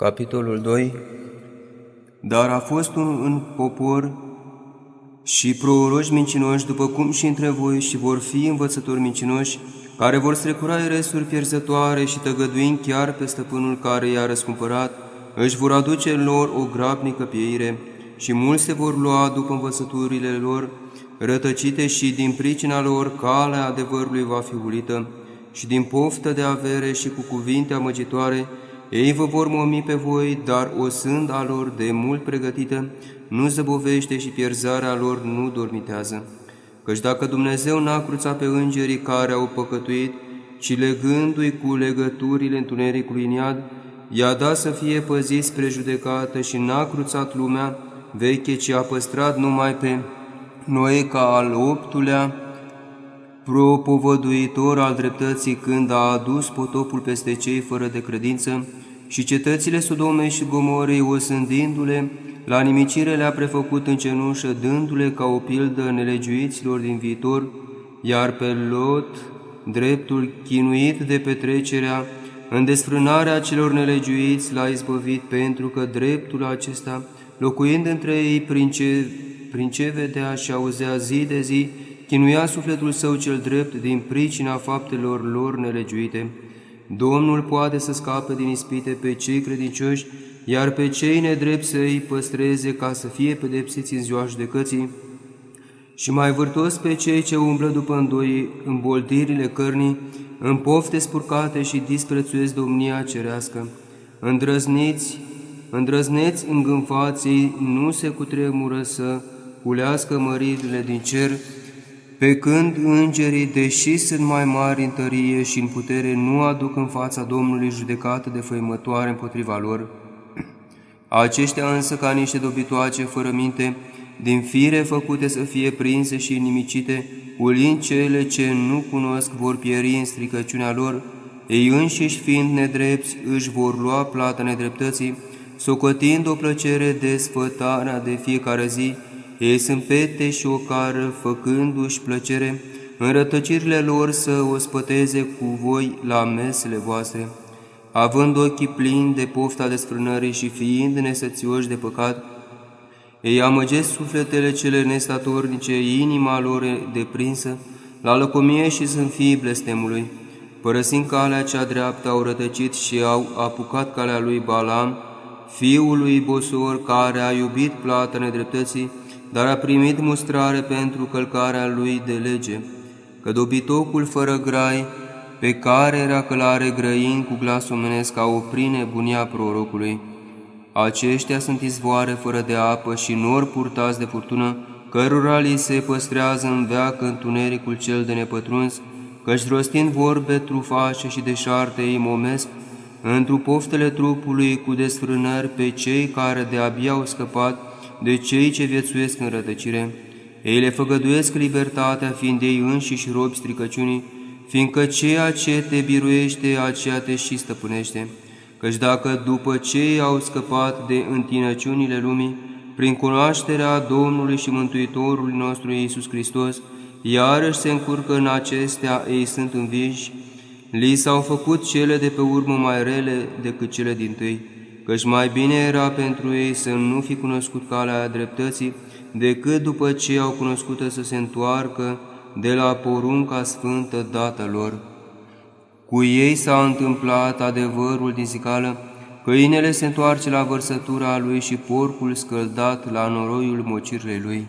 Capitolul 2 Dar a fost un în popor și proroși mincinoși, după cum și între voi, și vor fi învățători mincinoși, care vor strecura resuri pierzătoare și tăgăduind chiar pe stăpânul care i-a răscumpărat, își vor aduce lor o grabnică pieire și mulți se vor lua după învățăturile lor, rătăcite și din pricina lor calea adevărului va fi ulită și din poftă de avere și cu cuvinte amăgitoare, ei vă vor momi pe voi, dar o sând a lor de mult pregătită nu zăbovește și pierzarea lor nu dormitează. Căci dacă Dumnezeu n-a cruțat pe îngerii care au păcătuit, ci legându-i cu legăturile întunericului în iad, i-a dat să fie păziți spre judecată și n-a cruțat lumea veche, ci a păstrat numai pe Noe ca al optulea, propovăduitor al dreptății când a adus potopul peste cei fără de credință și cetățile Sodomei și Gomorei, osândindu-le, la nimicire le-a prefăcut în cenușă, dându-le ca o pildă nelegiuiților din viitor, iar pe Lot, dreptul chinuit de petrecerea, în desfrânarea celor nelegiuiți l-a izbăvit, pentru că dreptul acesta, locuind între ei prin ce, prin ce vedea și auzea zi de zi, chinuia sufletul său cel drept din pricina faptelor lor nelegiuite. Domnul poate să scape din ispite pe cei credincioși, iar pe cei nedrepți să îi păstreze ca să fie pedepsiți în ziua judecății, și mai vârtos pe cei ce umblă după îndoi îmboldirile cărnii, în pofte spurcate și disprețuiesc domnia cerească. Îndrăzniți, îndrăzneți îngânfații, nu se cutremură să culească măririle din cer, pe când îngerii, deși sunt mai mari în tărie și în putere, nu aduc în fața Domnului judecată de făimătoare împotriva lor. Aceștia însă, ca niște dobitoace fără minte, din fire făcute să fie prinse și inimicite, ulind cele ce nu cunosc vor pieri în stricăciunea lor, ei înșiși fiind nedrepți își vor lua plata nedreptății, socotind o plăcere de sfătarea de fiecare zi, ei sunt pete și ocară, făcându-și plăcere, în rătăcirile lor să o spăteze cu voi la mesele voastre, având ochii plini de pofta desfrânării și fiind nesățioși de păcat, ei amăgesc sufletele cele nestatornice, inima lor deprinsă, la lăcomie și sunt fii blestemului. Părăsind calea cea dreaptă, au rătăcit și au apucat calea lui Balam, fiul lui Bosor, care a iubit plata nedreptății, dar a primit mustrare pentru călcarea lui de lege, că dobitocul fără grai, pe care era călare grăind cu glas omenesc, a oprit nebunia prorocului. Aceștia sunt izvoare fără de apă și nori purtați de furtună, cărora li se păstrează în veacă întunericul cel de nepătruns, căci rostind vorbe trufașe și deșarte îi momesc, întru poftele trupului cu desfrânări pe cei care de-abia au scăpat, de cei ce viețuiesc în rătăcire. Ei le făgăduiesc libertatea, fiind ei înșiși robi stricăciunii, fiindcă ceea ce te biruiește, aceea te și stăpânește. Căci dacă după ce au scăpat de întinăciunile lumii, prin cunoașterea Domnului și Mântuitorului nostru Iisus Hristos, iarăși se încurcă în acestea, ei sunt înviși, li s-au făcut cele de pe urmă mai rele decât cele din tâi căci mai bine era pentru ei să nu fi cunoscut calea dreptății, decât după ce au cunoscută să se întoarcă de la porunca sfântă dată lor. Cu ei s-a întâmplat adevărul din zicală, câinele se întoarce la vărsătura lui și porcul scăldat la noroiul mocirlei lui.